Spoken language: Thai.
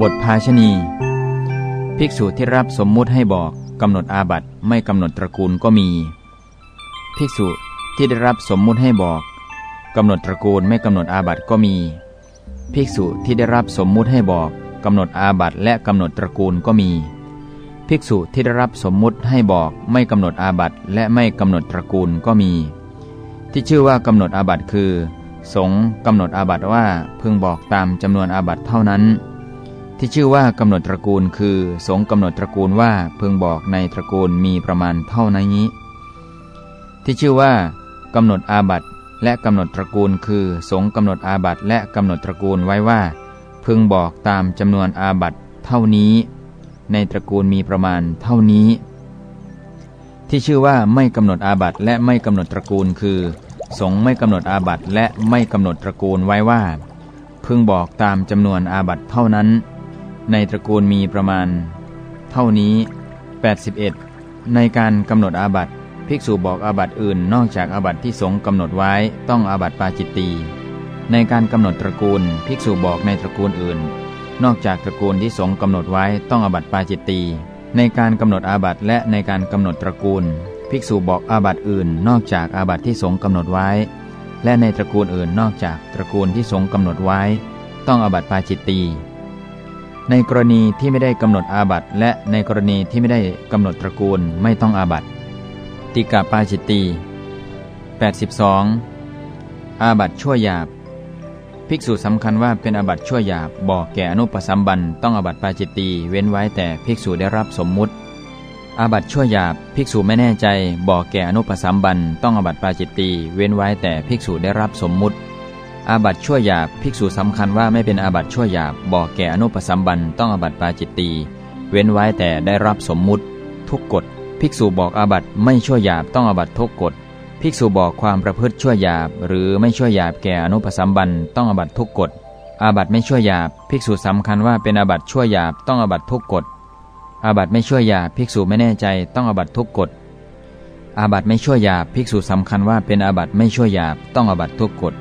บทภาชณีภิกษุที่รับสมมุติให้บอกกำหนดอาบัตไม่กำหนดตระกูลก็มี ภิกษุที่ได้รับสมมุติให้บอกกำหนดตระกูลไม่กำหนดอาบัตก็มี ภิกษุที่ได้รับสมมุติให้บอกกำหนดอาบัตและกำหนดตระกูลก็มี ภิกษุที่ได้รับสมมุติให้บอกไม่กำหนดอาบัตและไม่กำหนดตระกูลก็มี ที่ชื่อว่ากำหนดอาบัตคือ สงกำหนดอาบัตว่าพึงบอกตามจำนวนอาบัตเท่านั้น ที่ชื่อว่ากำหนดตระกูลคือ สงกำหนดตระกูลว่าพึงบอกในตระกูลมีประมาณเท่านี้ ที่ชื่อว่ากำหนดอาบัตและกำหนดตระกูลคือ สงกำหนดอาบัตและกำหนดตระกูลไว้ว่า พึงบอกตามจำนวนอาบัตเท่านี้ ในตระกูลมีประมาณเท่านี้ ที่ชื่อว่าไม่กำหนดอาบัตและไม่กำหนดตระกูลคือ สงไม่กำหนดอาบัตและไม่กำหนดตระกูลไว้ว่า พึงบอกตามจำนวนอาบัตเท่านั้น ในตระกูลมีประมาณ เท่านี้ 81 ในการกำหนดอาบัติภิกษุบอกอาบัติอื่นนอกจากอาบัติที่สงกำหนดไว้ต้องอาบัติปาจิตตีในการกำหนดตระกูล ภิกษุบอกในตระกูลอื่น นอกจากตระกูลที่สงกำหนดไว้ต้องอาบัติปาจิตตีในการกำหนดอาบัติและในการกำหนดตระกูล ภิกษุบอกอาบัติอื่น นอกจากอาบัติที่สงกำหนดไว้ และในตระกูลอื่นนอกจากตระกูลที่สงกำหนดไว้ ต้องอาบัติปาจิตตี ในกรณีที่ไม่ได้กำหนดอาบัตและในกรณีที่ไม่ได้กำหนดตระกูลไม่ต้องอาบัตติกาปาจิตตี82 อาบัตชั่วหยาบ ภิกษุสำคัญว่าเป็นอาบัตชั่วหยาบ บอกแก่อนุปสัมบันต้องอาบัตปาจิตตีเว้นไว้แต่ภิกษุได้รับสมมุติ อาบัติชั่วหยาบ ภิกษุไม่แน่ใจ บอกแก่อนุปสัมบันต้องอาบัติปาจิตตีย์เว้นไว้แต่ภิกษุได้รับสมมุติ อาบัติชั่วหยาบภิกษุสำคัญว่าไม่เป็นอาบัติชั่วหยาบบอกแก่อนุปสัมบันต้องอาบัติปาจิตตีย์เว้นไว้แต่ได้รับสมมุติ ทุกกฏภิกษุบอกอาบัติไม่ชั่วหยาบต้องอาบัติทุกกฏภิกษุบอกความประพฤติชั่วหยาบ หรือไม่ชั่วหยาบแก่อนุปสัมบันต้องอาบัติทุกกฏอาบัติไม่ชั่วหยาบภิกษุสำคัญว่าเป็นอาบัติชั่วหยาบต้องอาบัติทุกกฏอาบัตไม่ชั่วหยาบภิกษุไม่แน่ใจต้องอาบัตทุกกฎอาบัตไม่ชั่วหยาบภิกษุสำคัญว่าเป็นอาบัตไม่ชั่วหยาบต้องอาบัตทุกกฎ